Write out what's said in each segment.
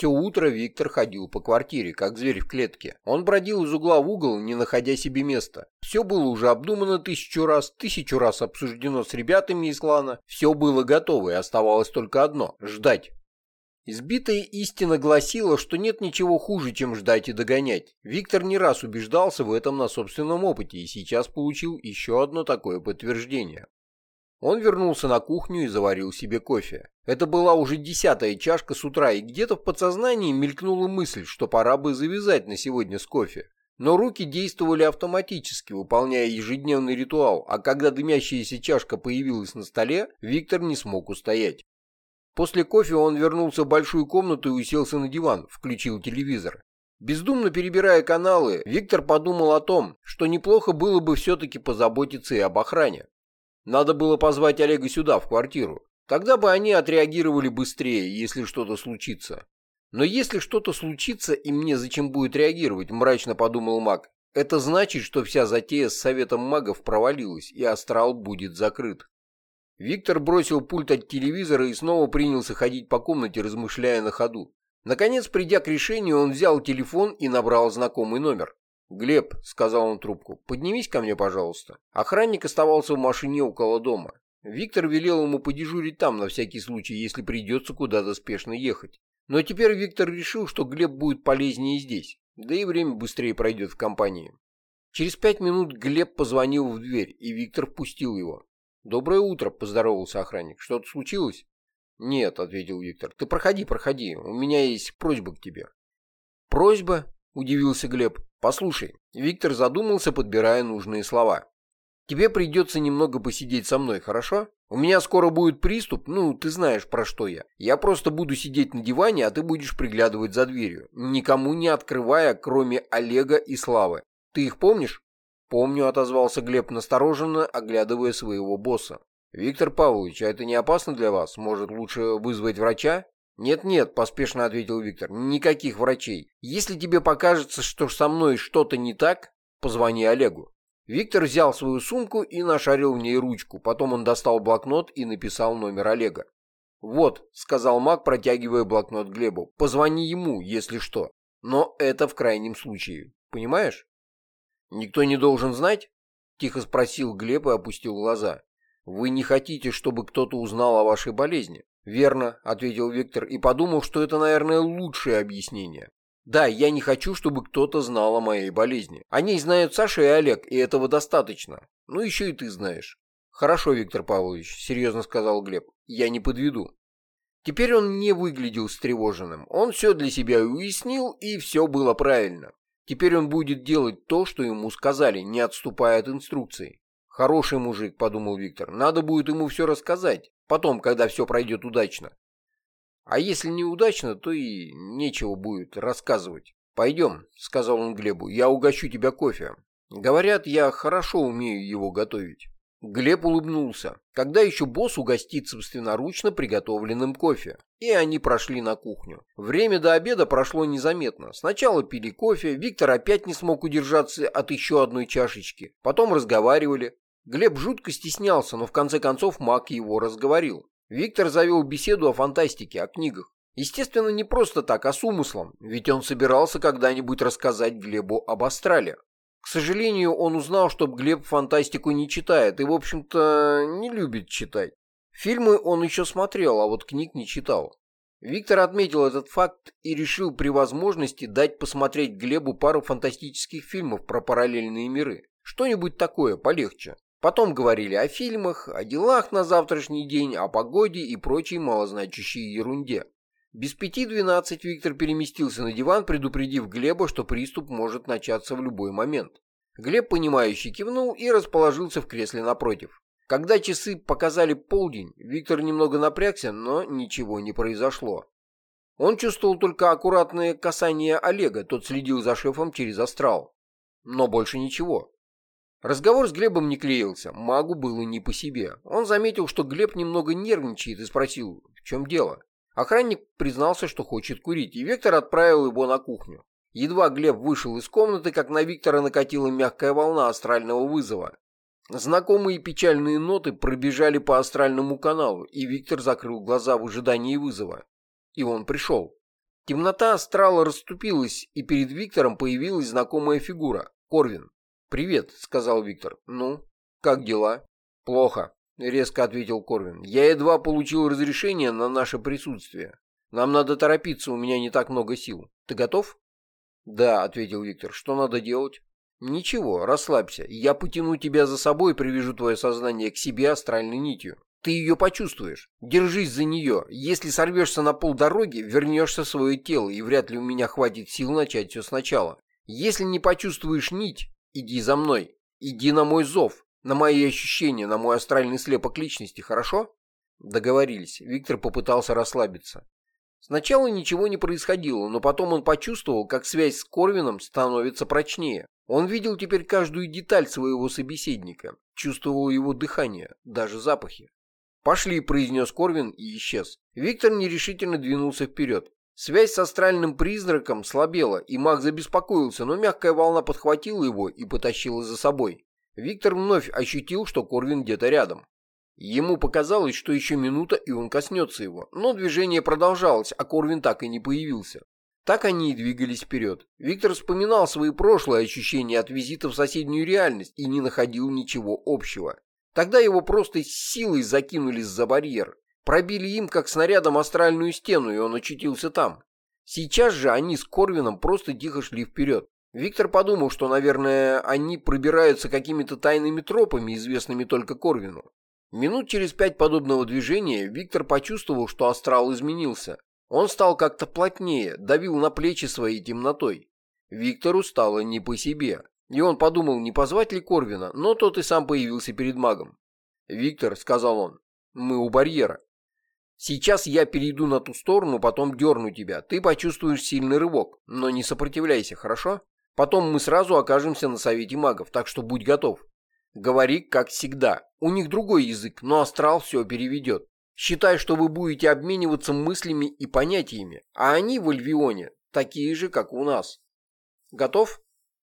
Все утро Виктор ходил по квартире, как зверь в клетке. Он бродил из угла в угол, не находя себе места. Все было уже обдумано тысячу раз, тысячу раз обсуждено с ребятами из клана. Все было готово, и оставалось только одно — ждать. Избитая истина гласила, что нет ничего хуже, чем ждать и догонять. Виктор не раз убеждался в этом на собственном опыте и сейчас получил еще одно такое подтверждение. Он вернулся на кухню и заварил себе кофе. Это была уже десятая чашка с утра, и где-то в подсознании мелькнула мысль, что пора бы завязать на сегодня с кофе. Но руки действовали автоматически, выполняя ежедневный ритуал, а когда дымящаяся чашка появилась на столе, Виктор не смог устоять. После кофе он вернулся в большую комнату и уселся на диван, включил телевизор. Бездумно перебирая каналы, Виктор подумал о том, что неплохо было бы все-таки позаботиться и об охране. Надо было позвать Олега сюда, в квартиру. Тогда бы они отреагировали быстрее, если что-то случится. Но если что-то случится, и мне зачем будет реагировать, мрачно подумал маг, это значит, что вся затея с советом магов провалилась, и астрал будет закрыт. Виктор бросил пульт от телевизора и снова принялся ходить по комнате, размышляя на ходу. Наконец, придя к решению, он взял телефон и набрал знакомый номер. «Глеб», — сказал он трубку, — «поднимись ко мне, пожалуйста». Охранник оставался в машине около дома. Виктор велел ему подежурить там на всякий случай, если придется куда-то спешно ехать. Но теперь Виктор решил, что Глеб будет полезнее здесь, да и время быстрее пройдет в компании. Через пять минут Глеб позвонил в дверь, и Виктор впустил его. «Доброе утро», — поздоровался охранник. «Что-то случилось?» «Нет», — ответил Виктор. «Ты проходи, проходи. У меня есть просьба к тебе». «Просьба?» — удивился Глеб. «Послушай». Виктор задумался, подбирая нужные слова. «Тебе придется немного посидеть со мной, хорошо? У меня скоро будет приступ, ну, ты знаешь, про что я. Я просто буду сидеть на диване, а ты будешь приглядывать за дверью, никому не открывая, кроме Олега и Славы. Ты их помнишь?» «Помню», — отозвался Глеб настороженно, оглядывая своего босса. «Виктор Павлович, а это не опасно для вас? Может, лучше вызвать врача?» «Нет-нет», — поспешно ответил Виктор, — «никаких врачей. Если тебе покажется, что со мной что-то не так, позвони Олегу». Виктор взял свою сумку и нашарил в ней ручку. Потом он достал блокнот и написал номер Олега. «Вот», — сказал Мак, протягивая блокнот Глебу, — «позвони ему, если что. Но это в крайнем случае. Понимаешь?» «Никто не должен знать?» — тихо спросил Глеб и опустил глаза. «Вы не хотите, чтобы кто-то узнал о вашей болезни?» «Верно», — ответил Виктор и подумал, что это, наверное, лучшее объяснение. «Да, я не хочу, чтобы кто-то знал о моей болезни. О ней знают Саша и Олег, и этого достаточно. Ну, еще и ты знаешь». «Хорошо, Виктор Павлович», — серьезно сказал Глеб. «Я не подведу». Теперь он не выглядел встревоженным. Он все для себя уяснил, и все было правильно. Теперь он будет делать то, что ему сказали, не отступая от инструкций. «Хороший мужик», — подумал Виктор. «Надо будет ему все рассказать. Потом, когда все пройдет удачно. А если неудачно, то и нечего будет рассказывать. «Пойдем», — сказал он Глебу, — «я угощу тебя кофе. Говорят, я хорошо умею его готовить». Глеб улыбнулся. Когда еще босс угостит собственноручно приготовленным кофе? И они прошли на кухню. Время до обеда прошло незаметно. Сначала пили кофе, Виктор опять не смог удержаться от еще одной чашечки. Потом разговаривали. Глеб жутко стеснялся, но в конце концов маг его разговорил. Виктор завел беседу о фантастике, о книгах. Естественно, не просто так, а с умыслом, ведь он собирался когда-нибудь рассказать Глебу об Астрале. К сожалению, он узнал, что Глеб фантастику не читает и, в общем-то, не любит читать. Фильмы он еще смотрел, а вот книг не читал. Виктор отметил этот факт и решил при возможности дать посмотреть Глебу пару фантастических фильмов про параллельные миры. Что-нибудь такое, полегче. Потом говорили о фильмах, о делах на завтрашний день, о погоде и прочей малозначащей ерунде. Без пяти двенадцать Виктор переместился на диван, предупредив Глеба, что приступ может начаться в любой момент. Глеб, понимающе кивнул и расположился в кресле напротив. Когда часы показали полдень, Виктор немного напрягся, но ничего не произошло. Он чувствовал только аккуратное касание Олега, тот следил за шефом через астрал. Но больше ничего. Разговор с Глебом не клеился, магу было не по себе. Он заметил, что Глеб немного нервничает и спросил, в чем дело. Охранник признался, что хочет курить, и Виктор отправил его на кухню. Едва Глеб вышел из комнаты, как на Виктора накатила мягкая волна астрального вызова. Знакомые печальные ноты пробежали по астральному каналу, и Виктор закрыл глаза в ожидании вызова. И он пришел. Темнота астрала расступилась, и перед Виктором появилась знакомая фигура — Корвин. «Привет», — сказал Виктор. «Ну, как дела?» «Плохо», — резко ответил Корвин. «Я едва получил разрешение на наше присутствие. Нам надо торопиться, у меня не так много сил. Ты готов?» «Да», — ответил Виктор. «Что надо делать?» «Ничего, расслабься. Я потяну тебя за собой и привяжу твое сознание к себе астральной нитью. Ты ее почувствуешь. Держись за нее. Если сорвешься на полдороги, вернешься в свое тело, и вряд ли у меня хватит сил начать все сначала. Если не почувствуешь нить, иди за мной. Иди на мой зов, на мои ощущения, на мой астральный слепок личности, хорошо? Договорились. Виктор попытался расслабиться. Сначала ничего не происходило, но потом он почувствовал, как связь с Корвином становится прочнее. Он видел теперь каждую деталь своего собеседника, чувствовал его дыхание, даже запахи. «Пошли», — произнес Корвин и исчез. Виктор нерешительно двинулся вперед. Связь с астральным призраком слабела, и маг забеспокоился, но мягкая волна подхватила его и потащила за собой. Виктор вновь ощутил, что Корвин где-то рядом. Ему показалось, что еще минута, и он коснется его, но движение продолжалось, а Корвин так и не появился. Так они и двигались вперед. Виктор вспоминал свои прошлые ощущения от визита в соседнюю реальность и не находил ничего общего. Тогда его просто силой закинули за барьер, пробили им как снарядом астральную стену, и он очутился там. Сейчас же они с Корвином просто тихо шли вперед. Виктор подумал, что, наверное, они пробираются какими-то тайными тропами, известными только Корвину. Минут через пять подобного движения Виктор почувствовал, что астрал изменился. Он стал как-то плотнее, давил на плечи своей темнотой. Виктору стало не по себе. И он подумал, не позвать ли Корвина, но тот и сам появился перед магом. «Виктор», — сказал он, — «мы у барьера. Сейчас я перейду на ту сторону, потом дерну тебя. Ты почувствуешь сильный рывок, но не сопротивляйся, хорошо? Потом мы сразу окажемся на совете магов, так что будь готов. Говори, как всегда. У них другой язык, но астрал все переведет. Считай, что вы будете обмениваться мыслями и понятиями, а они в Альвионе такие же, как у нас. Готов?»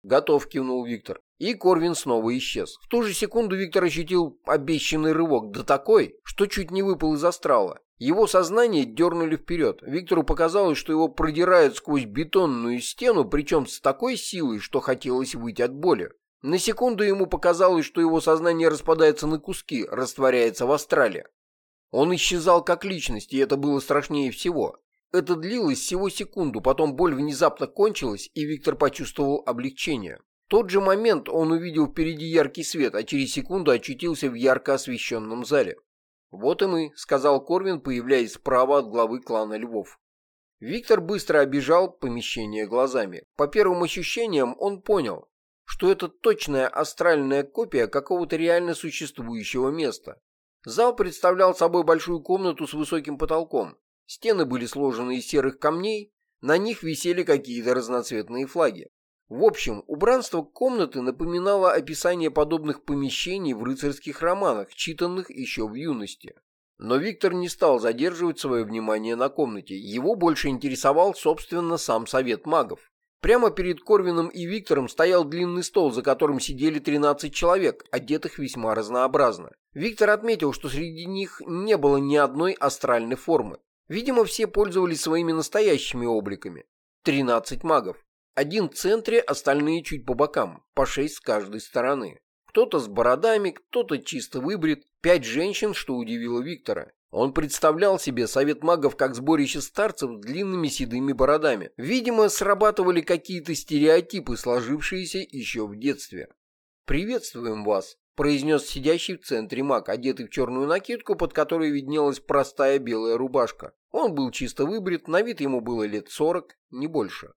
«Готов», — кивнул Виктор. И Корвин снова исчез. В ту же секунду Виктор ощутил обещанный рывок, да такой, что чуть не выпал из астрала. Его сознание дернули вперед. Виктору показалось, что его продирают сквозь бетонную стену, причем с такой силой, что хотелось выйти от боли. На секунду ему показалось, что его сознание распадается на куски, растворяется в астрале. Он исчезал как личность, и это было страшнее всего. Это длилось всего секунду, потом боль внезапно кончилась, и Виктор почувствовал облегчение. В тот же момент он увидел впереди яркий свет, а через секунду очутился в ярко освещенном зале. «Вот и мы», — сказал Корвин, появляясь справа от главы клана Львов. Виктор быстро обижал помещение глазами. По первым ощущениям он понял, что это точная астральная копия какого-то реально существующего места. Зал представлял собой большую комнату с высоким потолком. Стены были сложены из серых камней, на них висели какие-то разноцветные флаги. В общем, убранство комнаты напоминало описание подобных помещений в рыцарских романах, читанных еще в юности. Но Виктор не стал задерживать свое внимание на комнате. Его больше интересовал, собственно, сам совет магов. Прямо перед Корвином и Виктором стоял длинный стол, за которым сидели 13 человек, одетых весьма разнообразно. Виктор отметил, что среди них не было ни одной астральной формы. Видимо, все пользовались своими настоящими обликами. 13 магов. Один в центре, остальные чуть по бокам, по шесть с каждой стороны. Кто-то с бородами, кто-то чисто выбрит. Пять женщин, что удивило Виктора. Он представлял себе совет магов как сборище старцев с длинными седыми бородами. Видимо, срабатывали какие-то стереотипы, сложившиеся еще в детстве. «Приветствуем вас», произнес сидящий в центре маг, одетый в черную накидку, под которой виднелась простая белая рубашка. Он был чисто выбрит, на вид ему было лет сорок, не больше.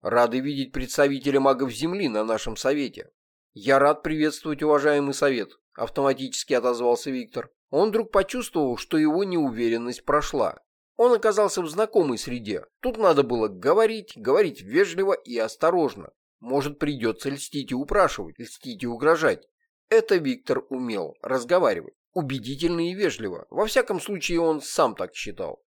Рады видеть представителя магов Земли на нашем совете. Я рад приветствовать уважаемый совет, автоматически отозвался Виктор. Он вдруг почувствовал, что его неуверенность прошла. Он оказался в знакомой среде. Тут надо было говорить, говорить вежливо и осторожно. Может, придется льстить и упрашивать, льстить и угрожать. Это Виктор умел разговаривать, убедительно и вежливо. Во всяком случае, он сам так считал.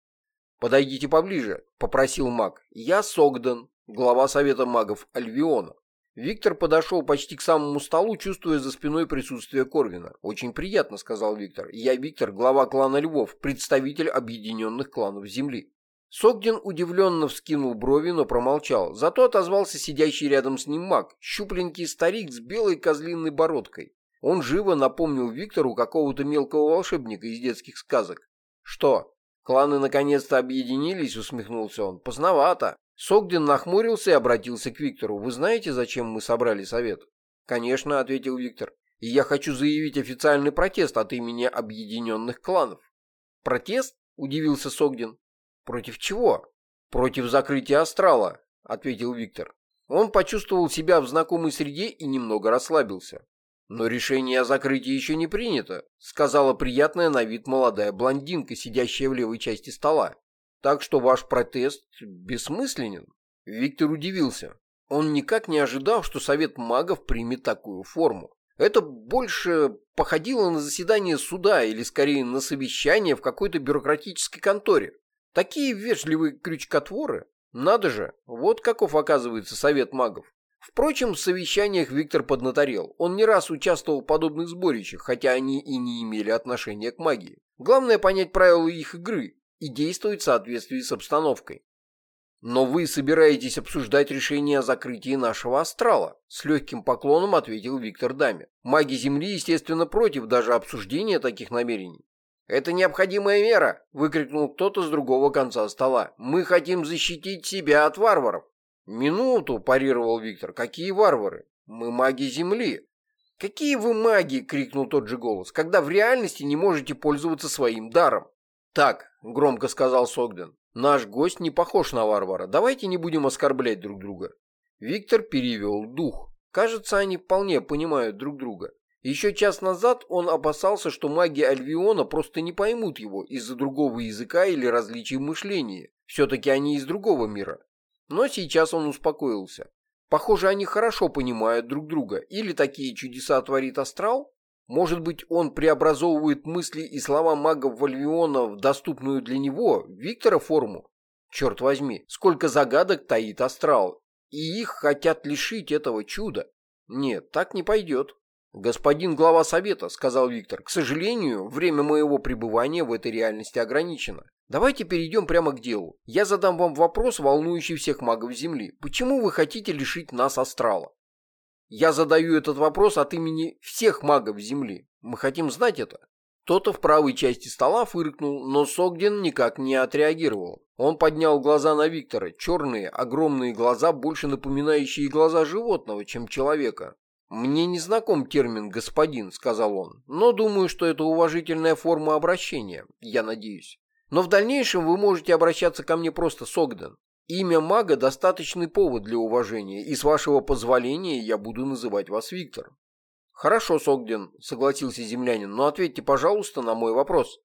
«Подойдите поближе», — попросил маг. «Я Согдан, глава Совета магов Альвиона». Виктор подошел почти к самому столу, чувствуя за спиной присутствие Корвина. «Очень приятно», — сказал Виктор. «Я Виктор, глава клана Львов, представитель объединенных кланов Земли». Согдин удивленно вскинул брови, но промолчал. Зато отозвался сидящий рядом с ним маг, щупленький старик с белой козлиной бородкой. Он живо напомнил Виктору какого-то мелкого волшебника из детских сказок. «Что, кланы наконец-то объединились?» — усмехнулся он. «Поздновато». Согдин нахмурился и обратился к Виктору. «Вы знаете, зачем мы собрали совет?» «Конечно», — ответил Виктор. «И я хочу заявить официальный протест от имени объединенных кланов». «Протест?» — удивился Согдин. «Против чего?» «Против закрытия астрала», — ответил Виктор. Он почувствовал себя в знакомой среде и немного расслабился. «Но решение о закрытии еще не принято», — сказала приятная на вид молодая блондинка, сидящая в левой части стола. «Так что ваш протест бессмысленен». Виктор удивился. Он никак не ожидал, что Совет магов примет такую форму. Это больше походило на заседание суда или скорее на совещание в какой-то бюрократической конторе. Такие вежливые крючкотворы. Надо же, вот каков оказывается совет магов. Впрочем, в совещаниях Виктор поднаторел. Он не раз участвовал в подобных сборищах, хотя они и не имели отношения к магии. Главное понять правила их игры и действовать в соответствии с обстановкой. «Но вы собираетесь обсуждать решение о закрытии нашего астрала», с легким поклоном ответил Виктор Даме. «Маги Земли, естественно, против даже обсуждения таких намерений. «Это необходимая мера!» — выкрикнул кто-то с другого конца стола. «Мы хотим защитить себя от варваров!» «Минуту!» — парировал Виктор. «Какие варвары? Мы маги Земли!» «Какие вы маги!» — крикнул тот же голос. «Когда в реальности не можете пользоваться своим даром!» «Так!» — громко сказал Согден. «Наш гость не похож на варвара. Давайте не будем оскорблять друг друга». Виктор перевел дух. Кажется, они вполне понимают друг друга. Еще час назад он опасался, что маги Альвиона просто не поймут его из-за другого языка или различий мышления. Все-таки они из другого мира. Но сейчас он успокоился. Похоже, они хорошо понимают друг друга. Или такие чудеса творит астрал? Может быть, он преобразовывает мысли и слова магов Вальвиона в доступную для него, Виктора, форму? Черт возьми, сколько загадок таит астрал. И их хотят лишить этого чуда. Нет, так не пойдет. «Господин глава совета», — сказал Виктор, — «к сожалению, время моего пребывания в этой реальности ограничено. Давайте перейдем прямо к делу. Я задам вам вопрос, волнующий всех магов Земли. Почему вы хотите лишить нас астрала?» «Я задаю этот вопрос от имени всех магов Земли. Мы хотим знать это». Кто-то в правой части стола фыркнул, но Согдин никак не отреагировал. Он поднял глаза на Виктора, черные, огромные глаза, больше напоминающие глаза животного, чем человека. «Мне не знаком термин «господин», — сказал он, «но думаю, что это уважительная форма обращения, я надеюсь. Но в дальнейшем вы можете обращаться ко мне просто Согден. Имя мага — достаточный повод для уважения, и с вашего позволения я буду называть вас Виктор». «Хорошо, Согден», — согласился землянин, «но ответьте, пожалуйста, на мой вопрос».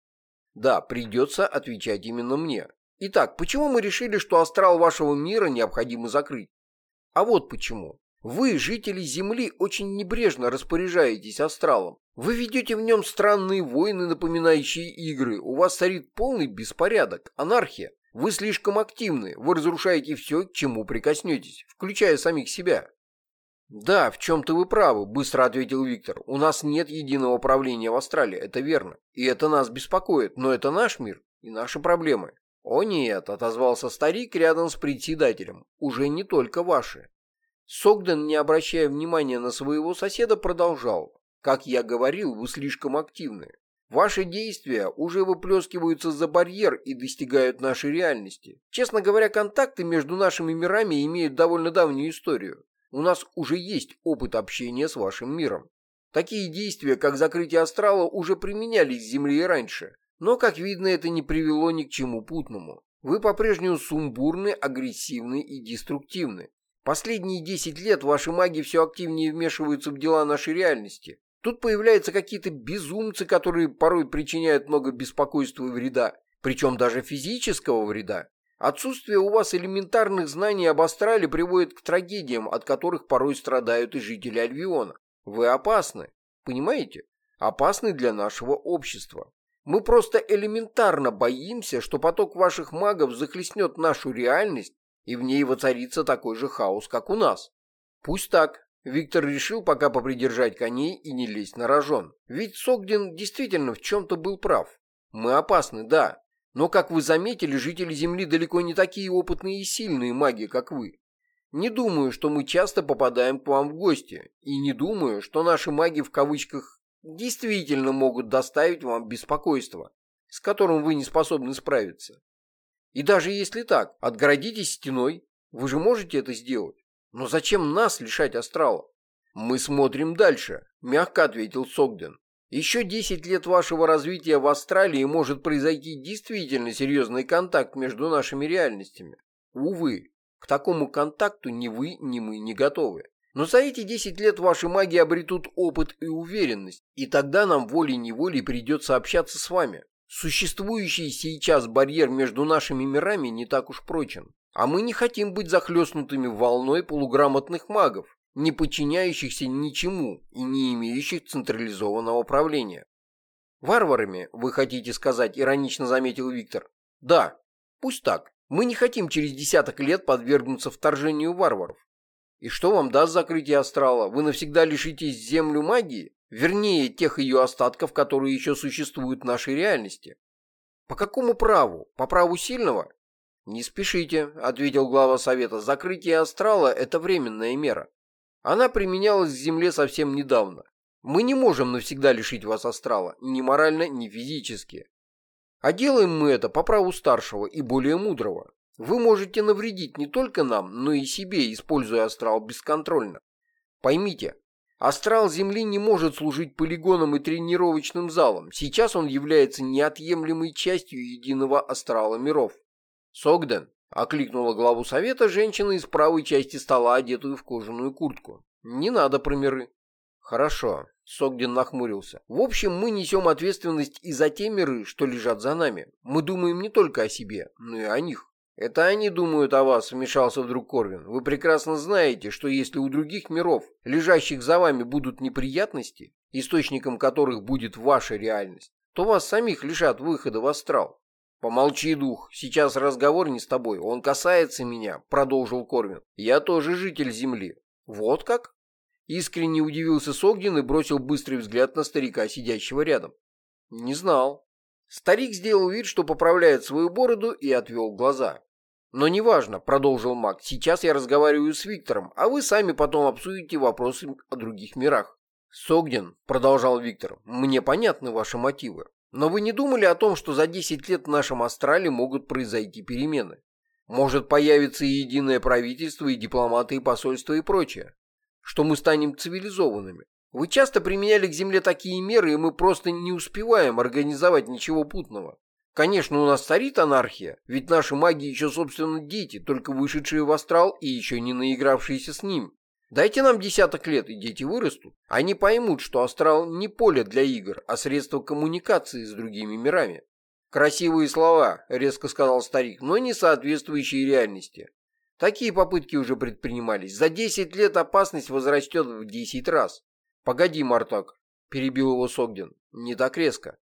«Да, придется отвечать именно мне. Итак, почему мы решили, что астрал вашего мира необходимо закрыть? А вот почему. Вы, жители Земли, очень небрежно распоряжаетесь астралом. Вы ведете в нем странные войны, напоминающие игры. У вас царит полный беспорядок, анархия. Вы слишком активны, вы разрушаете все, к чему прикоснетесь, включая самих себя. «Да, в чем-то вы правы», — быстро ответил Виктор. «У нас нет единого правления в Австралии, это верно. И это нас беспокоит, но это наш мир и наши проблемы». «О нет», — отозвался старик рядом с председателем, — «уже не только ваши. Согден, не обращая внимания на своего соседа, продолжал. «Как я говорил, вы слишком активны. Ваши действия уже выплескиваются за барьер и достигают нашей реальности. Честно говоря, контакты между нашими мирами имеют довольно давнюю историю. У нас уже есть опыт общения с вашим миром. Такие действия, как закрытие астрала, уже применялись с Земли и раньше. Но, как видно, это не привело ни к чему путному. Вы по-прежнему сумбурны, агрессивны и деструктивны. Последние 10 лет ваши маги все активнее вмешиваются в дела нашей реальности. Тут появляются какие-то безумцы, которые порой причиняют много беспокойства и вреда, причем даже физического вреда. Отсутствие у вас элементарных знаний об астрале приводит к трагедиям, от которых порой страдают и жители Альвиона. Вы опасны, понимаете? Опасны для нашего общества. Мы просто элементарно боимся, что поток ваших магов захлестнет нашу реальность и в ней воцарится такой же хаос, как у нас. Пусть так. Виктор решил пока попридержать коней и не лезть на рожон. Ведь Согдин действительно в чем-то был прав. Мы опасны, да, Но, как вы заметили, жители Земли далеко не такие опытные и сильные маги, как вы. Не думаю, что мы часто попадаем к вам в гости, и не думаю, что наши маги в кавычках действительно могут доставить вам беспокойство, с которым вы не способны справиться. И даже если так, отгородитесь стеной, вы же можете это сделать. Но зачем нас лишать астрала? Мы смотрим дальше, мягко ответил Согден. Еще 10 лет вашего развития в Австралии может произойти действительно серьезный контакт между нашими реальностями. Увы, к такому контакту ни вы, ни мы не готовы. Но за эти 10 лет ваши маги обретут опыт и уверенность, и тогда нам волей-неволей придется общаться с вами. Существующий сейчас барьер между нашими мирами не так уж прочен. А мы не хотим быть захлестнутыми волной полуграмотных магов, не подчиняющихся ничему и не имеющих централизованного управления. «Варварами, вы хотите сказать», — иронично заметил Виктор. «Да, пусть так. Мы не хотим через десяток лет подвергнуться вторжению варваров. И что вам даст закрытие астрала? Вы навсегда лишитесь землю магии? Вернее, тех ее остатков, которые еще существуют в нашей реальности. По какому праву? По праву сильного? Не спешите, ответил глава совета. Закрытие астрала – это временная мера. Она применялась в Земле совсем недавно. Мы не можем навсегда лишить вас астрала, ни морально, ни физически. А делаем мы это по праву старшего и более мудрого. Вы можете навредить не только нам, но и себе, используя астрал бесконтрольно. Поймите, астрал Земли не может служить полигоном и тренировочным залом. Сейчас он является неотъемлемой частью единого астрала миров. Согден окликнула главу совета женщина из правой части стола, одетую в кожаную куртку. Не надо про миры. Хорошо. Согдин нахмурился. В общем, мы несем ответственность и за те миры, что лежат за нами. Мы думаем не только о себе, но и о них. Это они думают о вас, вмешался вдруг Корвин. Вы прекрасно знаете, что если у других миров, лежащих за вами, будут неприятности, источником которых будет ваша реальность, то вас самих лишат выхода в астрал. «Помолчи, дух, сейчас разговор не с тобой, он касается меня», — продолжил Корвин. «Я тоже житель Земли». «Вот как?» Искренне удивился Согдин и бросил быстрый взгляд на старика, сидящего рядом. «Не знал». Старик сделал вид, что поправляет свою бороду и отвел глаза. «Но неважно», — продолжил маг, — «сейчас я разговариваю с Виктором, а вы сами потом обсудите вопросы о других мирах». «Согдин», — продолжал Виктор, — «мне понятны ваши мотивы. Но вы не думали о том, что за 10 лет в нашем астрале могут произойти перемены? Может появиться и единое правительство, и дипломаты, и посольства, и прочее? что мы станем цивилизованными. Вы часто применяли к Земле такие меры, и мы просто не успеваем организовать ничего путного. Конечно, у нас царит анархия, ведь наши маги еще, собственно, дети, только вышедшие в астрал и еще не наигравшиеся с ним. Дайте нам десяток лет, и дети вырастут. Они поймут, что астрал не поле для игр, а средство коммуникации с другими мирами. Красивые слова, резко сказал старик, но не соответствующие реальности. Такие попытки уже предпринимались. За 10 лет опасность возрастет в 10 раз. Погоди, Мартак, перебил его Согдин. Не так резко.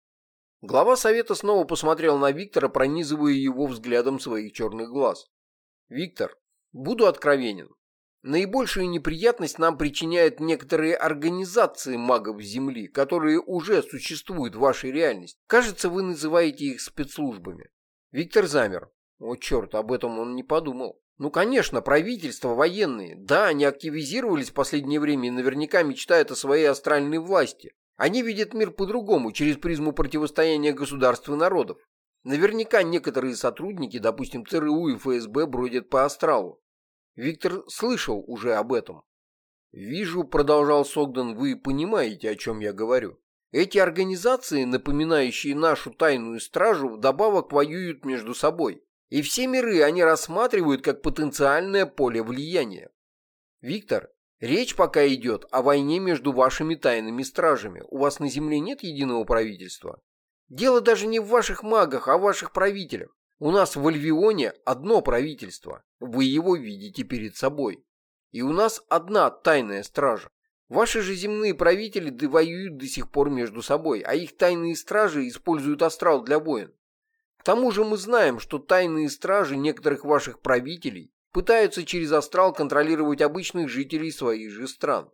Глава совета снова посмотрел на Виктора, пронизывая его взглядом своих черных глаз. «Виктор, буду откровенен. Наибольшую неприятность нам причиняют некоторые организации магов Земли, которые уже существуют в вашей реальности. Кажется, вы называете их спецслужбами». Виктор замер. О, черт, об этом он не подумал. Ну, конечно, правительство, военные. Да, они активизировались в последнее время и наверняка мечтают о своей астральной власти. Они видят мир по-другому, через призму противостояния государств и народов. Наверняка некоторые сотрудники, допустим, ЦРУ и ФСБ, бродят по астралу. Виктор слышал уже об этом. «Вижу», — продолжал Согдан, — «вы понимаете, о чем я говорю. Эти организации, напоминающие нашу тайную стражу, вдобавок воюют между собой. И все миры они рассматривают как потенциальное поле влияния. Виктор, речь пока идет о войне между вашими тайными стражами. У вас на Земле нет единого правительства. Дело даже не в ваших магах, а в ваших правителях. У нас в Альвионе одно правительство. Вы его видите перед собой. И у нас одна тайная стража. Ваши же земные правители воюют до сих пор между собой, а их тайные стражи используют астрал для войн тому же мы знаем, что тайные стражи некоторых ваших правителей пытаются через астрал контролировать обычных жителей своих же стран.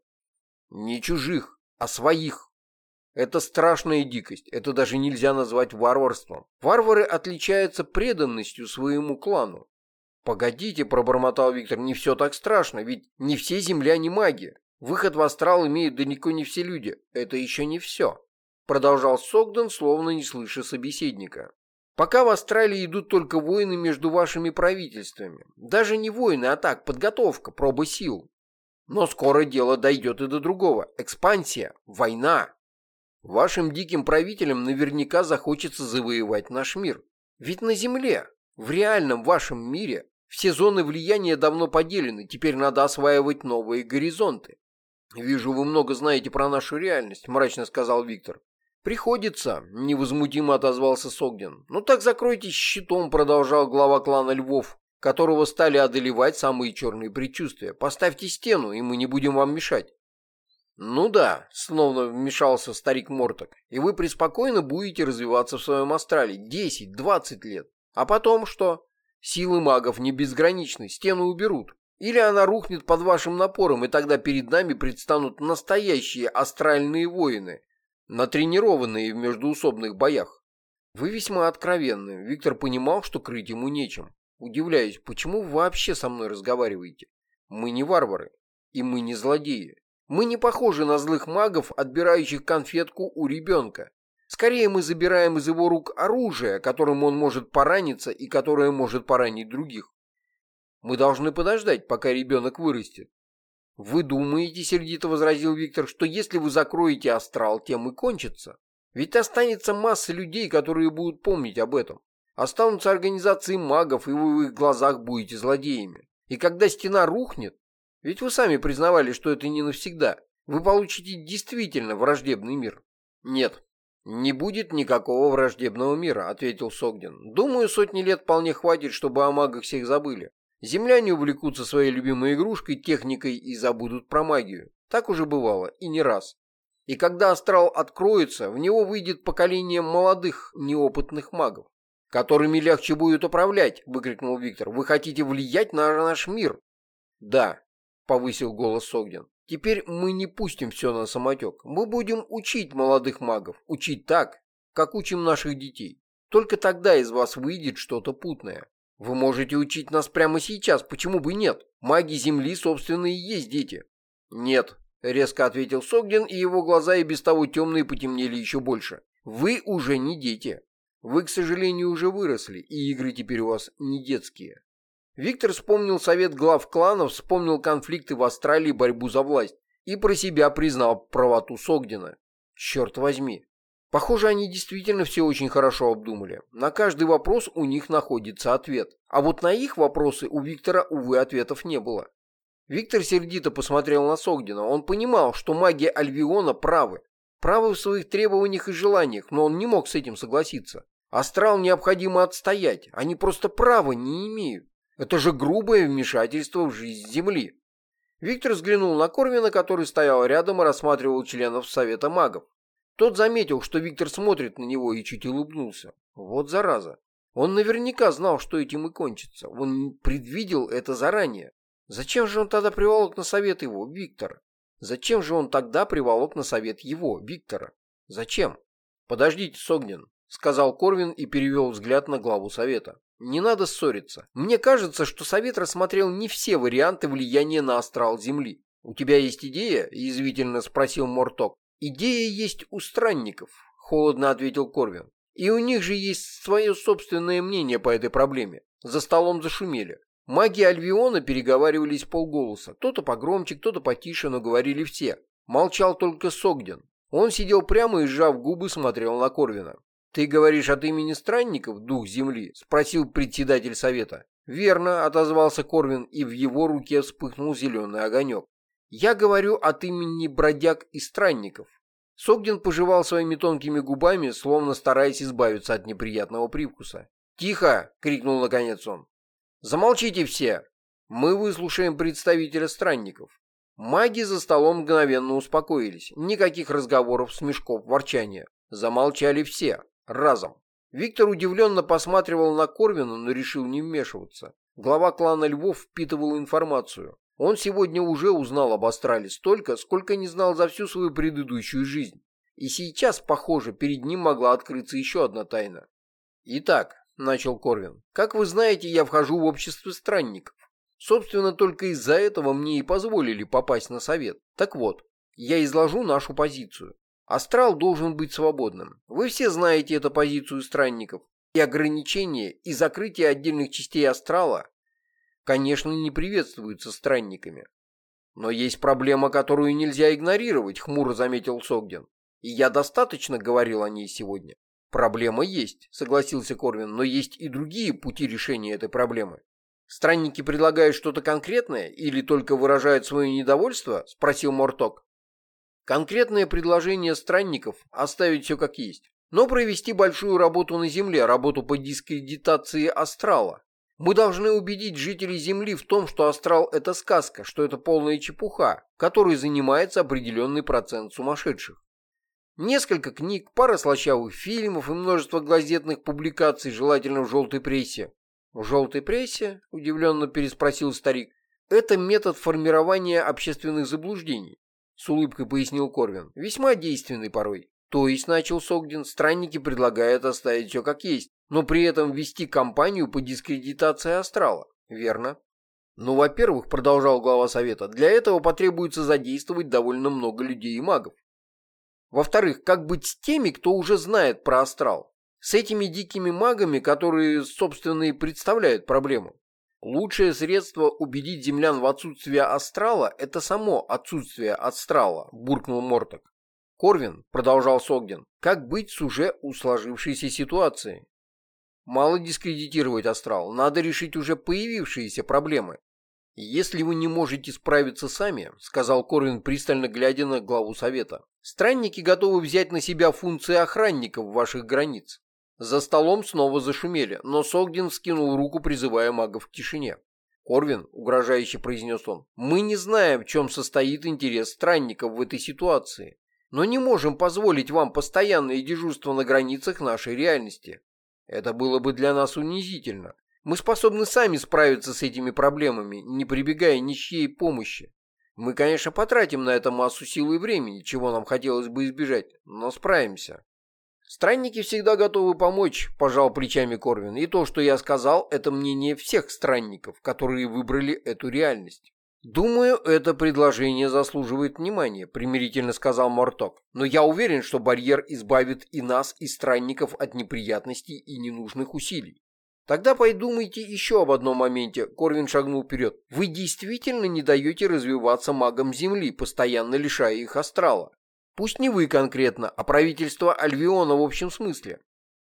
Не чужих, а своих. Это страшная дикость, это даже нельзя назвать варварством. Варвары отличаются преданностью своему клану. «Погодите», — пробормотал Виктор, — «не все так страшно, ведь не все земляне маги. Выход в астрал имеют далеко не все люди. Это еще не все», — продолжал Согдан, словно не слыша собеседника. «Пока в Австралии идут только войны между вашими правительствами. Даже не войны, а так, подготовка, проба сил. Но скоро дело дойдет и до другого. Экспансия, война. Вашим диким правителям наверняка захочется завоевать наш мир. Ведь на Земле, в реальном вашем мире, все зоны влияния давно поделены, теперь надо осваивать новые горизонты. «Вижу, вы много знаете про нашу реальность», — мрачно сказал Виктор. «Приходится», — невозмутимо отозвался Согдин. «Ну так закройтесь щитом», — продолжал глава клана Львов, которого стали одолевать самые черные предчувствия. «Поставьте стену, и мы не будем вам мешать». «Ну да», — словно вмешался старик Морток, «и вы преспокойно будете развиваться в своем астрале 10-20 лет. А потом что? Силы магов не безграничны, стену уберут. Или она рухнет под вашим напором, и тогда перед нами предстанут настоящие астральные воины, натренированные в междуусобных боях. Вы весьма откровенны. Виктор понимал, что крыть ему нечем. Удивляюсь, почему вы вообще со мной разговариваете? Мы не варвары, и мы не злодеи. Мы не похожи на злых магов, отбирающих конфетку у ребенка. Скорее мы забираем из его рук оружие, которым он может пораниться и которое может поранить других. Мы должны подождать, пока ребенок вырастет. Вы думаете, сердито возразил Виктор, что если вы закроете астрал, тем и кончится? Ведь останется масса людей, которые будут помнить об этом. Останутся организации магов, и вы в их глазах будете злодеями. И когда стена рухнет, ведь вы сами признавали, что это не навсегда, вы получите действительно враждебный мир. Нет, «Не будет никакого враждебного мира», — ответил Согдин. «Думаю, сотни лет вполне хватит, чтобы о магах всех забыли. Земляне увлекутся своей любимой игрушкой, техникой и забудут про магию. Так уже бывало, и не раз. И когда астрал откроется, в него выйдет поколение молодых, неопытных магов. «Которыми легче будет управлять!» — выкрикнул Виктор. «Вы хотите влиять на наш мир?» «Да», — повысил голос Согдин. Теперь мы не пустим все на самотек. Мы будем учить молодых магов, учить так, как учим наших детей. Только тогда из вас выйдет что-то путное. Вы можете учить нас прямо сейчас, почему бы нет? Маги Земли, собственно, и есть дети. Нет, резко ответил Согдин, и его глаза и без того темные потемнели еще больше. Вы уже не дети. Вы, к сожалению, уже выросли, и игры теперь у вас не детские. Виктор вспомнил совет глав кланов, вспомнил конфликты в Австралии, борьбу за власть и про себя признал правоту Согдина. Черт возьми. Похоже, они действительно все очень хорошо обдумали. На каждый вопрос у них находится ответ. А вот на их вопросы у Виктора, увы, ответов не было. Виктор сердито посмотрел на Согдина. Он понимал, что магия Альвиона правы. Правы в своих требованиях и желаниях, но он не мог с этим согласиться. Астрал необходимо отстоять. Они просто права не имеют. Это же грубое вмешательство в жизнь Земли. Виктор взглянул на Корвина, который стоял рядом и рассматривал членов Совета магов. Тот заметил, что Виктор смотрит на него и чуть улыбнулся. Вот зараза. Он наверняка знал, что этим и кончится. Он предвидел это заранее. Зачем же он тогда приволок на совет его, Виктора? Зачем же он тогда приволок на совет его, Виктора? Зачем? Подождите, Согнин, сказал Корвин и перевел взгляд на главу совета. Не надо ссориться. Мне кажется, что совет рассмотрел не все варианты влияния на астрал Земли. У тебя есть идея? Язвительно спросил Морток. Идея есть у странников, холодно ответил Корвин. И у них же есть свое собственное мнение по этой проблеме. За столом зашумели. Маги Альвиона переговаривались полголоса. Кто-то погромче, кто-то потише, но говорили все. Молчал только Согден. Он сидел прямо и, сжав губы, смотрел на Корвина. «Ты говоришь от имени странников, дух земли?» — спросил председатель совета. «Верно», — отозвался Корвин, и в его руке вспыхнул зеленый огонек. «Я говорю от имени бродяг и странников». Согдин пожевал своими тонкими губами, словно стараясь избавиться от неприятного привкуса. «Тихо!» — крикнул наконец он. «Замолчите все! Мы выслушаем представителя странников». Маги за столом мгновенно успокоились. Никаких разговоров, смешков, ворчания. Замолчали все. Разом. Виктор удивленно посматривал на Корвина, но решил не вмешиваться. Глава клана Львов впитывал информацию. Он сегодня уже узнал об Астрале столько, сколько не знал за всю свою предыдущую жизнь. И сейчас, похоже, перед ним могла открыться еще одна тайна. «Итак», — начал Корвин, — «как вы знаете, я вхожу в общество странников. Собственно, только из-за этого мне и позволили попасть на совет. Так вот, я изложу нашу позицию. Астрал должен быть свободным. Вы все знаете эту позицию странников. И ограничения, и закрытие отдельных частей астрала, конечно, не приветствуются странниками. Но есть проблема, которую нельзя игнорировать, хмуро заметил Согдин. И я достаточно говорил о ней сегодня. Проблема есть, согласился Корвин, но есть и другие пути решения этой проблемы. Странники предлагают что-то конкретное или только выражают свое недовольство? Спросил Морток. Конкретное предложение странников – оставить все как есть, но провести большую работу на Земле, работу по дискредитации астрала. Мы должны убедить жителей Земли в том, что астрал – это сказка, что это полная чепуха, которой занимается определенный процент сумасшедших. Несколько книг, пара слащавых фильмов и множество газетных публикаций, желательно в желтой прессе. «В желтой прессе?» – удивленно переспросил старик. «Это метод формирования общественных заблуждений. — с улыбкой пояснил Корвин. «Весьма действенный порой. То есть, — начал Согдин, — странники предлагают оставить все как есть, но при этом вести кампанию по дискредитации астрала. Верно?» «Ну, во-первых, — продолжал глава совета, — для этого потребуется задействовать довольно много людей и магов. Во-вторых, как быть с теми, кто уже знает про астрал? С этими дикими магами, которые, собственно, и представляют проблему. Лучшее средство убедить землян в отсутствие астрала – это само отсутствие астрала, буркнул Морток. Корвин, продолжал Согдин, как быть с уже усложившейся ситуацией? Мало дискредитировать астрал, надо решить уже появившиеся проблемы. «Если вы не можете справиться сами», — сказал Корвин, пристально глядя на главу совета, «странники готовы взять на себя функции охранников ваших границ. За столом снова зашумели, но Согдин скинул руку, призывая магов к тишине. «Корвин», — угрожающе произнес он, — «мы не знаем, в чем состоит интерес странников в этой ситуации, но не можем позволить вам постоянное дежурство на границах нашей реальности. Это было бы для нас унизительно. Мы способны сами справиться с этими проблемами, не прибегая ни чьей помощи. Мы, конечно, потратим на это массу сил и времени, чего нам хотелось бы избежать, но справимся. «Странники всегда готовы помочь», – пожал плечами Корвин. «И то, что я сказал, это мнение всех странников, которые выбрали эту реальность». «Думаю, это предложение заслуживает внимания», – примирительно сказал Морток. «Но я уверен, что барьер избавит и нас, и странников от неприятностей и ненужных усилий». «Тогда подумайте еще об одном моменте», – Корвин шагнул вперед. «Вы действительно не даете развиваться магам Земли, постоянно лишая их астрала. Пусть не вы конкретно, а правительство Альвиона в общем смысле.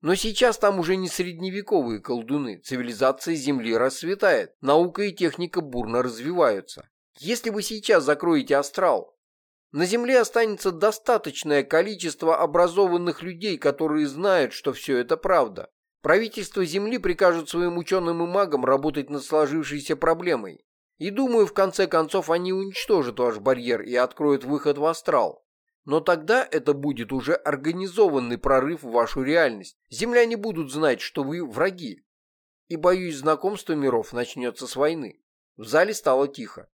Но сейчас там уже не средневековые колдуны, цивилизация Земли расцветает, наука и техника бурно развиваются. Если вы сейчас закроете астрал, на Земле останется достаточное количество образованных людей, которые знают, что все это правда. Правительство Земли прикажет своим ученым и магам работать над сложившейся проблемой. И думаю, в конце концов они уничтожат ваш барьер и откроют выход в астрал. Но тогда это будет уже организованный прорыв в вашу реальность. Земляне будут знать, что вы враги. И, боюсь, знакомство миров начнется с войны. В зале стало тихо.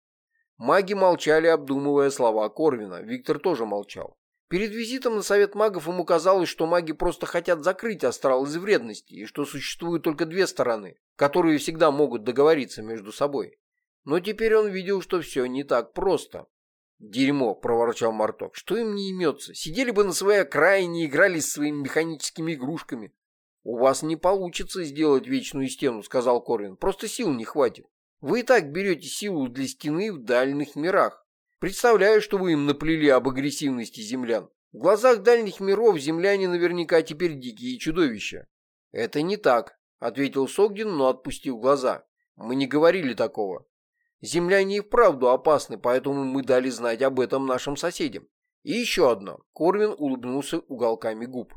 Маги молчали, обдумывая слова Корвина. Виктор тоже молчал. Перед визитом на совет магов ему казалось, что маги просто хотят закрыть астрал из вредности, и что существуют только две стороны, которые всегда могут договориться между собой. Но теперь он видел, что все не так просто. «Дерьмо!» — проворчал Марток. «Что им не имется? Сидели бы на своей окраине, играли с своими механическими игрушками». «У вас не получится сделать вечную стену», — сказал Корвин. «Просто сил не хватит. Вы и так берете силу для стены в дальних мирах. Представляю, что вы им наплели об агрессивности землян. В глазах дальних миров земляне наверняка теперь дикие чудовища». «Это не так», — ответил Согдин, но отпустил глаза. «Мы не говорили такого. Земляне и вправду опасны, поэтому мы дали знать об этом нашим соседям. И еще одно. Корвин улыбнулся уголками губ.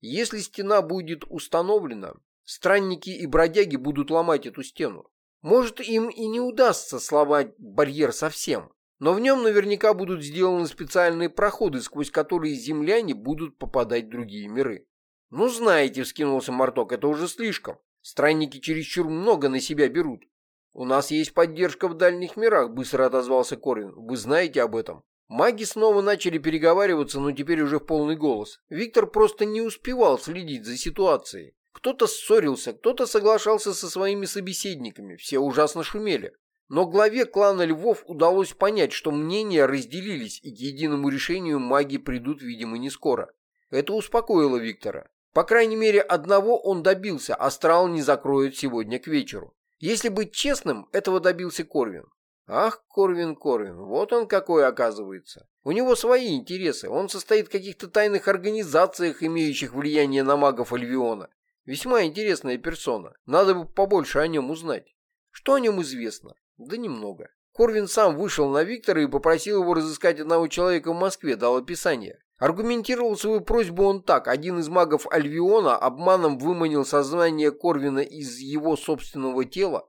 Если стена будет установлена, странники и бродяги будут ломать эту стену. Может, им и не удастся сломать барьер совсем, но в нем наверняка будут сделаны специальные проходы, сквозь которые земляне будут попадать в другие миры. «Ну, знаете», — вскинулся Марток, — «это уже слишком. Странники чересчур много на себя берут. «У нас есть поддержка в дальних мирах», — быстро отозвался Корвин. «Вы знаете об этом?» Маги снова начали переговариваться, но теперь уже в полный голос. Виктор просто не успевал следить за ситуацией. Кто-то ссорился, кто-то соглашался со своими собеседниками, все ужасно шумели. Но главе клана Львов удалось понять, что мнения разделились, и к единому решению маги придут, видимо, не скоро. Это успокоило Виктора. По крайней мере, одного он добился, астрал не закроет сегодня к вечеру. Если быть честным, этого добился Корвин. Ах, Корвин, Корвин, вот он какой оказывается. У него свои интересы, он состоит в каких-то тайных организациях, имеющих влияние на магов Альвиона. Весьма интересная персона, надо бы побольше о нем узнать. Что о нем известно? Да немного. Корвин сам вышел на Виктора и попросил его разыскать одного человека в Москве, дал описание. Аргументировал свою просьбу он так. Один из магов Альвиона обманом выманил сознание Корвина из его собственного тела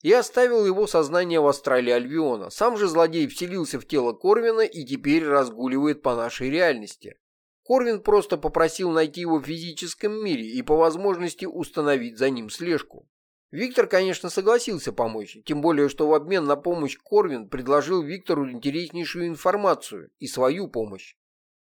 и оставил его сознание в астрале Альвиона. Сам же злодей вселился в тело Корвина и теперь разгуливает по нашей реальности. Корвин просто попросил найти его в физическом мире и по возможности установить за ним слежку. Виктор, конечно, согласился помочь, тем более, что в обмен на помощь Корвин предложил Виктору интереснейшую информацию и свою помощь.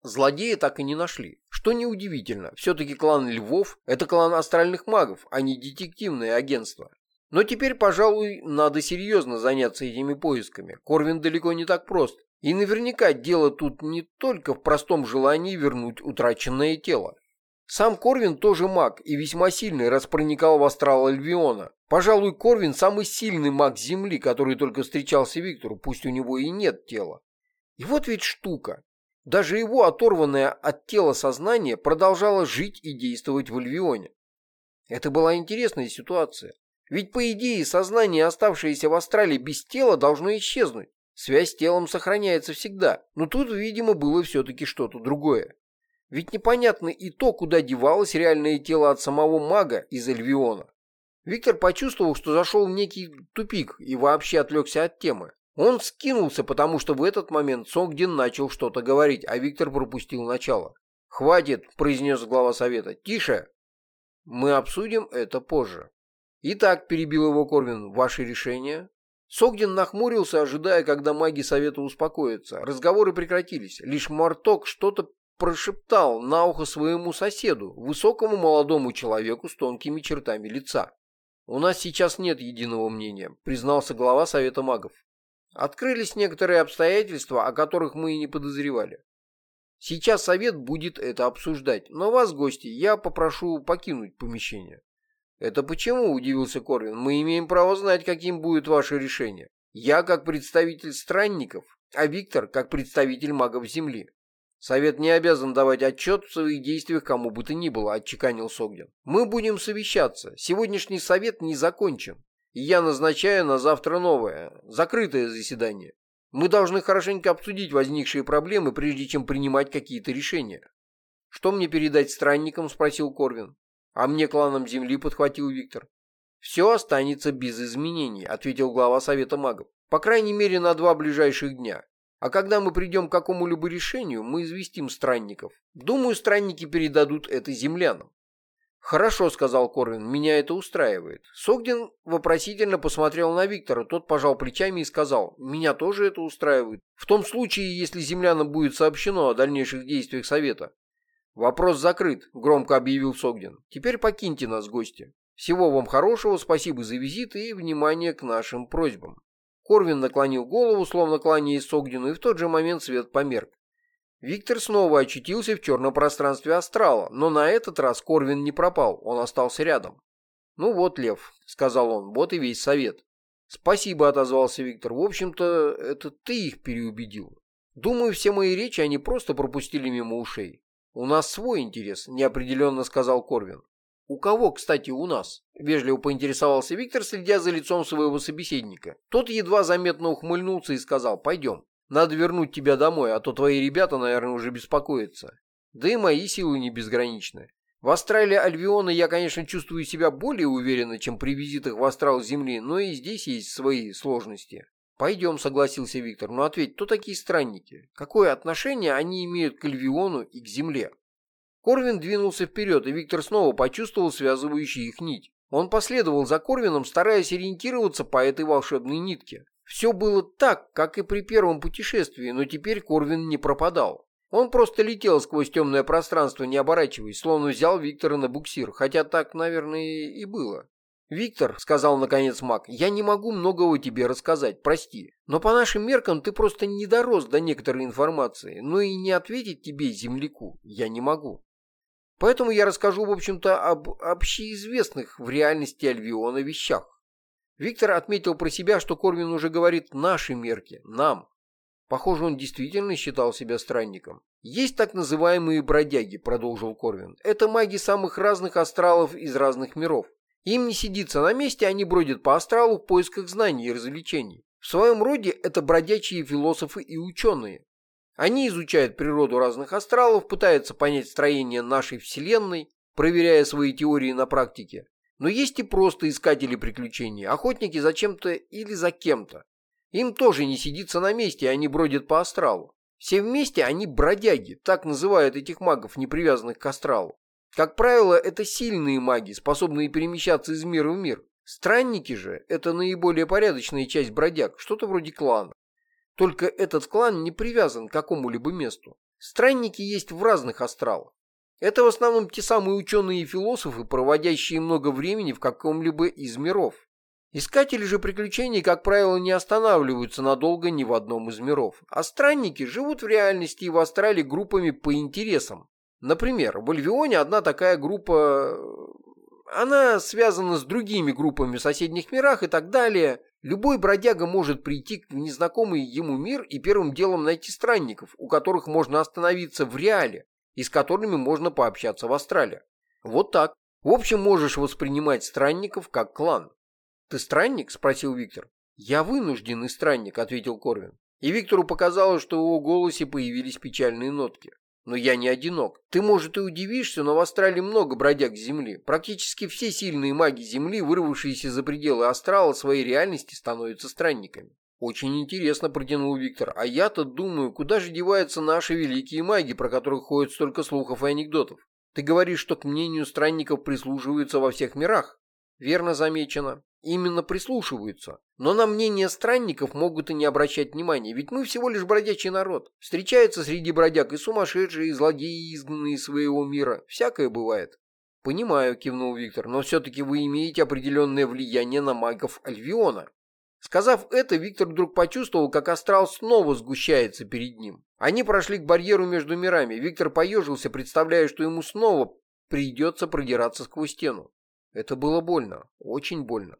Злодея так и не нашли. Что неудивительно, все-таки клан Львов – это клан астральных магов, а не детективное агентство. Но теперь, пожалуй, надо серьезно заняться этими поисками. Корвин далеко не так прост. И наверняка дело тут не только в простом желании вернуть утраченное тело. Сам Корвин тоже маг и весьма сильный, раз проникал в астрал Альвиона. Пожалуй, Корвин самый сильный маг Земли, который только встречался Виктору, пусть у него и нет тела. И вот ведь штука. Даже его оторванное от тела сознание продолжало жить и действовать в Альвионе. Это была интересная ситуация. Ведь, по идее, сознание, оставшееся в астрале без тела, должно исчезнуть. Связь с телом сохраняется всегда. Но тут, видимо, было все-таки что-то другое. Ведь непонятно и то, куда девалось реальное тело от самого мага из Эльвиона. Виктор почувствовал, что зашел в некий тупик и вообще отвлекся от темы. Он скинулся, потому что в этот момент Сонгдин начал что-то говорить, а Виктор пропустил начало. «Хватит», — произнес глава совета. «Тише. Мы обсудим это позже». «Итак», — перебил его Корвин, — «ваше решение?» Согдин нахмурился, ожидая, когда маги совета успокоятся. Разговоры прекратились. Лишь Марток что-то прошептал на ухо своему соседу, высокому молодому человеку с тонкими чертами лица. «У нас сейчас нет единого мнения», — признался глава совета магов. «Открылись некоторые обстоятельства, о которых мы и не подозревали. Сейчас совет будет это обсуждать, но вас, гости, я попрошу покинуть помещение». «Это почему?» – удивился Корвин. «Мы имеем право знать, каким будет ваше решение. Я как представитель странников, а Виктор как представитель магов Земли. Совет не обязан давать отчет в своих действиях кому бы то ни было», – отчеканил Согдин. «Мы будем совещаться. Сегодняшний совет не закончен. И я назначаю на завтра новое, закрытое заседание. Мы должны хорошенько обсудить возникшие проблемы, прежде чем принимать какие-то решения». «Что мне передать странникам?» – спросил Корвин. А мне кланом земли подхватил Виктор. Все останется без изменений, ответил глава Совета магов. По крайней мере, на два ближайших дня. А когда мы придем к какому-либо решению, мы известим странников. Думаю, странники передадут это землянам. «Хорошо», — сказал Корвин, — «меня это устраивает». Согдин вопросительно посмотрел на Виктора, тот пожал плечами и сказал, «Меня тоже это устраивает. В том случае, если землянам будет сообщено о дальнейших действиях Совета». «Вопрос закрыт», — громко объявил Согдин. «Теперь покиньте нас, гости. Всего вам хорошего, спасибо за визит и внимание к нашим просьбам». Корвин наклонил голову, словно кланяясь Согдину, и в тот же момент свет померк. Виктор снова очутился в черном пространстве астрала, но на этот раз Корвин не пропал, он остался рядом. «Ну вот, Лев», — сказал он, — «вот и весь совет». «Спасибо», — отозвался Виктор. «В общем-то, это ты их переубедил. Думаю, все мои речи они просто пропустили мимо ушей. «У нас свой интерес», — неопределенно сказал Корвин. «У кого, кстати, у нас?» — вежливо поинтересовался Виктор, следя за лицом своего собеседника. Тот едва заметно ухмыльнулся и сказал «Пойдем. Надо вернуть тебя домой, а то твои ребята, наверное, уже беспокоятся. Да и мои силы не безграничны. В астрале Альвиона я, конечно, чувствую себя более уверенно, чем при визитах в астрал Земли, но и здесь есть свои сложности. «Пойдем», — согласился Виктор. «Но ответь, кто такие странники? Какое отношение они имеют к Альвиону и к Земле?» Корвин двинулся вперед, и Виктор снова почувствовал связывающую их нить. Он последовал за Корвином, стараясь ориентироваться по этой волшебной нитке. Все было так, как и при первом путешествии, но теперь Корвин не пропадал. Он просто летел сквозь темное пространство, не оборачиваясь, словно взял Виктора на буксир, хотя так, наверное, и было. «Виктор», — сказал наконец маг, — «я не могу многого тебе рассказать, прости. Но по нашим меркам ты просто не дорос до некоторой информации, но и не ответить тебе, земляку, я не могу. Поэтому я расскажу, в общем-то, об общеизвестных в реальности Альвиона вещах». Виктор отметил про себя, что Корвин уже говорит «наши мерки», «нам». Похоже, он действительно считал себя странником. «Есть так называемые бродяги», — продолжил Корвин. «Это маги самых разных астралов из разных миров. Им не сидится на месте, они бродят по астралу в поисках знаний и развлечений. В своем роде это бродячие философы и ученые. Они изучают природу разных астралов, пытаются понять строение нашей Вселенной, проверяя свои теории на практике. Но есть и просто искатели приключений, охотники за чем-то или за кем-то. Им тоже не сидится на месте, они бродят по астралу. Все вместе они бродяги, так называют этих магов, не привязанных к астралу. Как правило, это сильные маги, способные перемещаться из мира в мир. Странники же – это наиболее порядочная часть бродяг, что-то вроде клана. Только этот клан не привязан к какому-либо месту. Странники есть в разных астралах. Это в основном те самые ученые и философы, проводящие много времени в каком-либо из миров. Искатели же приключений, как правило, не останавливаются надолго ни в одном из миров, а странники живут в реальности и в астрале группами по интересам, Например, в Альвионе одна такая группа... Она связана с другими группами в соседних мирах и так далее. Любой бродяга может прийти в незнакомый ему мир и первым делом найти странников, у которых можно остановиться в реале и с которыми можно пообщаться в астрале. Вот так. В общем, можешь воспринимать странников как клан. «Ты странник?» – спросил Виктор. «Я вынужденный странник», – ответил Корвин. И Виктору показалось, что в его голосе появились печальные нотки. Но я не одинок. Ты, может, и удивишься, но в Астрале много бродяг Земли. Практически все сильные маги Земли, вырвавшиеся за пределы Астрала своей реальности, становятся странниками. Очень интересно, протянул Виктор. А я-то думаю, куда же деваются наши великие маги, про которых ходит столько слухов и анекдотов? Ты говоришь, что к мнению странников прислуживаются во всех мирах? Верно замечено. Именно прислушиваются. Но на мнение странников могут и не обращать внимания, ведь мы всего лишь бродячий народ. Встречаются среди бродяг и сумасшедшие, и злодеи, изгнанные из своего мира. Всякое бывает. «Понимаю», — кивнул Виктор, «но все-таки вы имеете определенное влияние на магов Альвиона». Сказав это, Виктор вдруг почувствовал, как астрал снова сгущается перед ним. Они прошли к барьеру между мирами. Виктор поежился, представляя, что ему снова придется продираться сквозь стену. Это было больно, очень больно.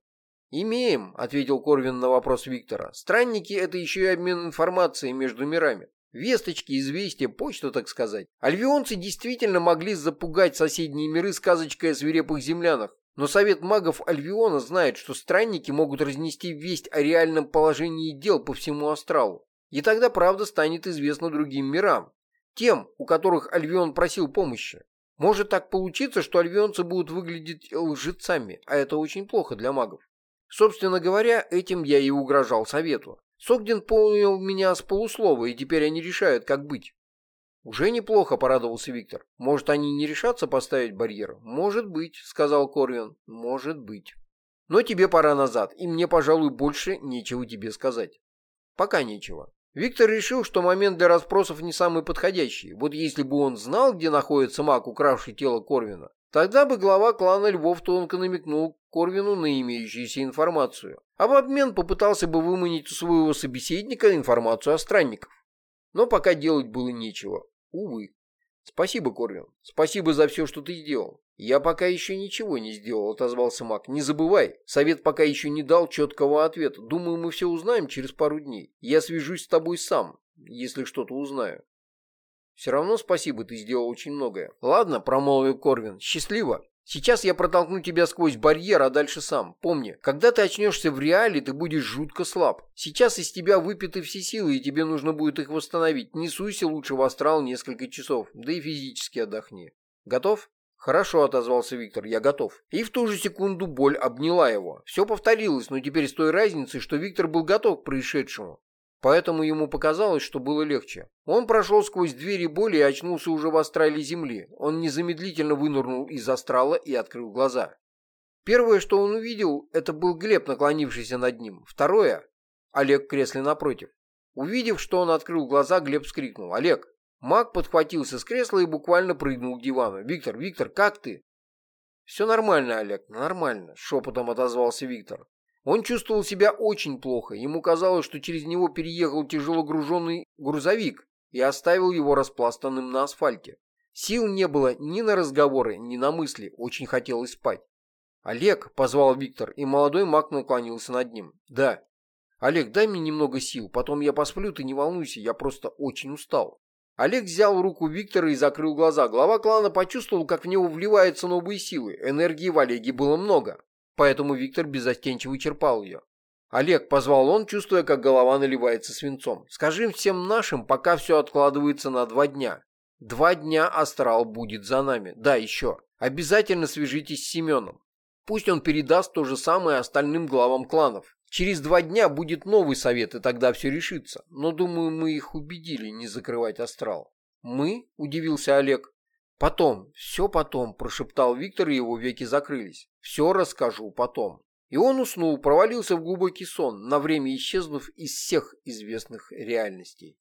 «Имеем», — ответил Корвин на вопрос Виктора. «Странники — это еще и обмен информацией между мирами. Весточки, известия, почта, так сказать. Альвионцы действительно могли запугать соседние миры сказочкой о свирепых землянах. Но совет магов Альвиона знает, что странники могут разнести весть о реальном положении дел по всему астралу. И тогда правда станет известна другим мирам. Тем, у которых Альвион просил помощи. Может так получиться, что альвионцы будут выглядеть лжецами, а это очень плохо для магов. Собственно говоря, этим я и угрожал совету. Согдин понял меня с полуслова, и теперь они решают, как быть. «Уже неплохо», — порадовался Виктор. «Может, они не решатся поставить барьер?» «Может быть», — сказал Корвин. «Может быть». «Но тебе пора назад, и мне, пожалуй, больше нечего тебе сказать». «Пока нечего». Виктор решил, что момент для расспросов не самый подходящий. Вот если бы он знал, где находится маг, укравший тело Корвина, Тогда бы глава клана Львов тонко намекнул Корвину на имеющуюся информацию, а в обмен попытался бы выманить у своего собеседника информацию о странниках. Но пока делать было нечего. Увы. Спасибо, Корвин. Спасибо за все, что ты сделал. Я пока еще ничего не сделал, отозвался Мак. Не забывай, совет пока еще не дал четкого ответа. Думаю, мы все узнаем через пару дней. Я свяжусь с тобой сам, если что-то узнаю. Все равно спасибо, ты сделал очень многое. Ладно, промолвил Корвин, счастливо. Сейчас я протолкну тебя сквозь барьер, а дальше сам. Помни, когда ты очнешься в реале, ты будешь жутко слаб. Сейчас из тебя выпиты все силы, и тебе нужно будет их восстановить. Не суйся лучше в астрал несколько часов, да и физически отдохни. Готов? «Хорошо», — отозвался Виктор, — «я готов». И в ту же секунду боль обняла его. Все повторилось, но теперь с той разницей, что Виктор был готов к происшедшему. Поэтому ему показалось, что было легче. Он прошел сквозь двери боли и очнулся уже в астрале Земли. Он незамедлительно вынырнул из астрала и открыл глаза. Первое, что он увидел, это был Глеб, наклонившийся над ним. Второе Олег в кресле напротив. Увидев, что он открыл глаза, Глеб вскрикнул. «Олег!» Маг подхватился с кресла и буквально прыгнул к дивану. «Виктор, Виктор, как ты?» «Все нормально, Олег, нормально», — шепотом отозвался Виктор. Он чувствовал себя очень плохо. Ему казалось, что через него переехал тяжело груженный грузовик и оставил его распластанным на асфальте. Сил не было ни на разговоры, ни на мысли. Очень хотелось спать. «Олег», — позвал Виктор, и молодой маг наклонился над ним. «Да». «Олег, дай мне немного сил, потом я посплю, ты не волнуйся, я просто очень устал». Олег взял руку Виктора и закрыл глаза. Глава клана почувствовал, как в него вливаются новые силы. Энергии в Олеге было много, поэтому Виктор безостенчиво черпал ее. «Олег», — позвал он, чувствуя, как голова наливается свинцом, — «скажи всем нашим, пока все откладывается на два дня. Два дня астрал будет за нами. Да, еще. Обязательно свяжитесь с Семеном. Пусть он передаст то же самое остальным главам кланов. Через два дня будет новый совет, и тогда все решится. Но, думаю, мы их убедили не закрывать астрал. Мы? Удивился Олег. Потом, все потом, прошептал Виктор, и его веки закрылись. Все расскажу потом. И он уснул, провалился в глубокий сон, на время исчезнув из всех известных реальностей.